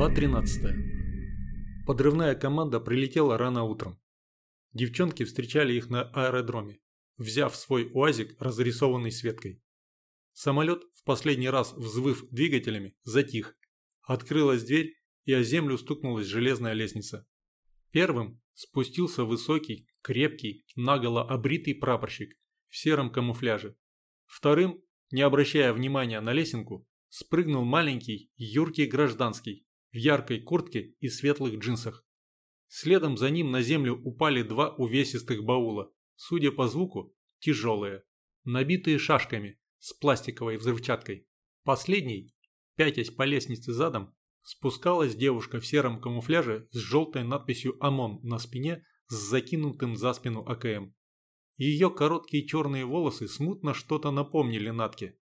Глава 13. Подрывная команда прилетела рано утром. Девчонки встречали их на аэродроме, взяв свой уазик, разрисованный Светкой. Самолет, в последний раз взвыв двигателями, затих. Открылась дверь, и о землю стукнулась железная лестница. Первым спустился высокий, крепкий, наголо обритый прапорщик в сером камуфляже. Вторым, не обращая внимания на лесенку, спрыгнул маленький, юркий гражданский в яркой куртке и светлых джинсах. Следом за ним на землю упали два увесистых баула, судя по звуку, тяжелые, набитые шашками с пластиковой взрывчаткой. Последний, пятясь по лестнице задом, спускалась девушка в сером камуфляже с желтой надписью «ОМОН» на спине с закинутым за спину АКМ. Ее короткие черные волосы смутно что-то напомнили Натке.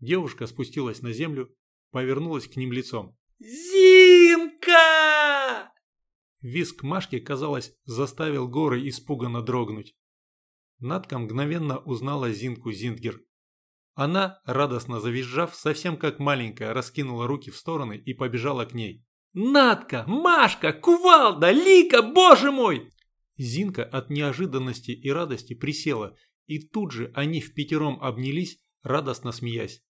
Девушка спустилась на землю, повернулась к ним лицом. «Зинка!» Виск Машки, казалось, заставил горы испуганно дрогнуть. Надка мгновенно узнала Зинку Зиндгер. Она, радостно завизжав, совсем как маленькая, раскинула руки в стороны и побежала к ней. «Надка! Машка! Кувалда! Лика! Боже мой!» Зинка от неожиданности и радости присела, и тут же они в пятером обнялись, радостно смеясь.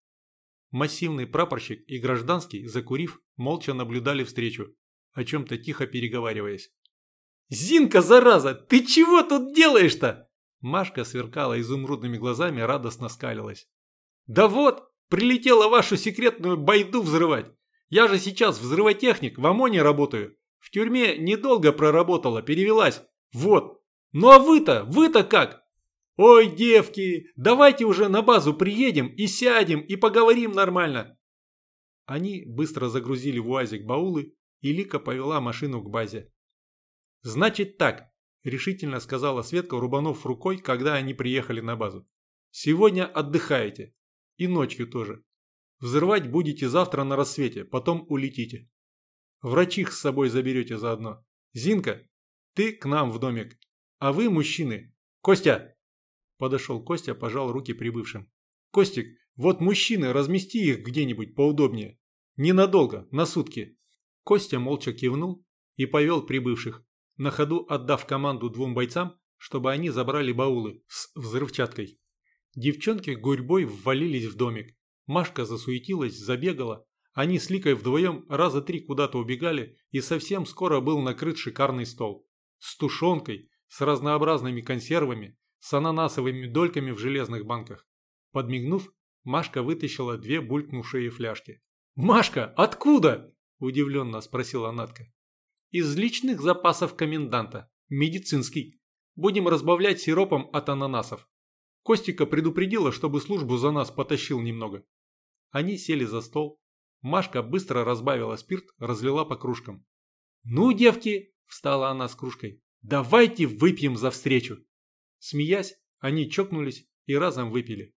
Массивный прапорщик и гражданский, закурив, молча наблюдали встречу, о чем-то тихо переговариваясь. «Зинка, зараза, ты чего тут делаешь-то?» Машка сверкала изумрудными глазами, радостно скалилась. «Да вот, прилетела вашу секретную байду взрывать. Я же сейчас взрывотехник, в ОМОНе работаю. В тюрьме недолго проработала, перевелась. Вот. Ну а вы-то, вы-то как? «Ой, девки, давайте уже на базу приедем и сядем и поговорим нормально!» Они быстро загрузили в УАЗик баулы, и Лика повела машину к базе. «Значит так», – решительно сказала Светка, рубанув рукой, когда они приехали на базу. «Сегодня отдыхаете. И ночью тоже. Взрывать будете завтра на рассвете, потом улетите. Врачих с собой заберете заодно. Зинка, ты к нам в домик. А вы, мужчины. Костя, Подошел Костя, пожал руки прибывшим. «Костик, вот мужчины, размести их где-нибудь поудобнее. Ненадолго, на сутки». Костя молча кивнул и повел прибывших, на ходу отдав команду двум бойцам, чтобы они забрали баулы с взрывчаткой. Девчонки гурьбой ввалились в домик. Машка засуетилась, забегала. Они с Ликой вдвоем раза три куда-то убегали, и совсем скоро был накрыт шикарный стол. С тушенкой, с разнообразными консервами, с ананасовыми дольками в железных банках. Подмигнув, Машка вытащила две булькнувшие фляжки. «Машка, откуда?» – удивленно спросила Натка. «Из личных запасов коменданта. Медицинский. Будем разбавлять сиропом от ананасов. Костика предупредила, чтобы службу за нас потащил немного». Они сели за стол. Машка быстро разбавила спирт, разлила по кружкам. «Ну, девки!» – встала она с кружкой. «Давайте выпьем за встречу!» Смеясь, они чокнулись и разом выпили.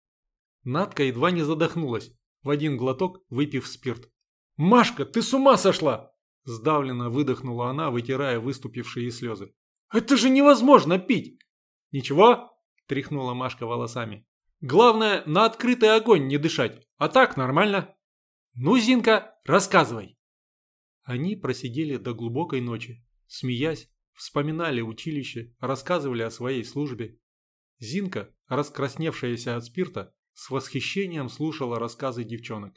Надка едва не задохнулась, в один глоток выпив спирт. «Машка, ты с ума сошла!» Сдавленно выдохнула она, вытирая выступившие слезы. «Это же невозможно пить!» «Ничего?» – тряхнула Машка волосами. «Главное, на открытый огонь не дышать, а так нормально». «Ну, Зинка, рассказывай!» Они просидели до глубокой ночи, смеясь, Вспоминали училище, рассказывали о своей службе. Зинка, раскрасневшаяся от спирта, с восхищением слушала рассказы девчонок.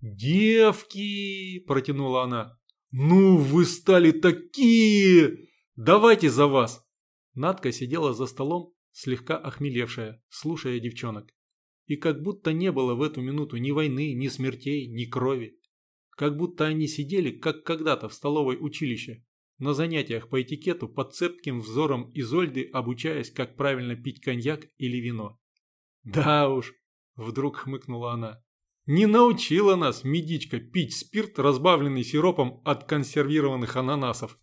«Девки!» – протянула она. «Ну, вы стали такие! Давайте за вас!» Надка сидела за столом, слегка охмелевшая, слушая девчонок. И как будто не было в эту минуту ни войны, ни смертей, ни крови. Как будто они сидели, как когда-то в столовой училище, на занятиях по этикету под цепким взором Изольды, обучаясь, как правильно пить коньяк или вино. «Да уж», – вдруг хмыкнула она, – «не научила нас, медичка, пить спирт, разбавленный сиропом от консервированных ананасов».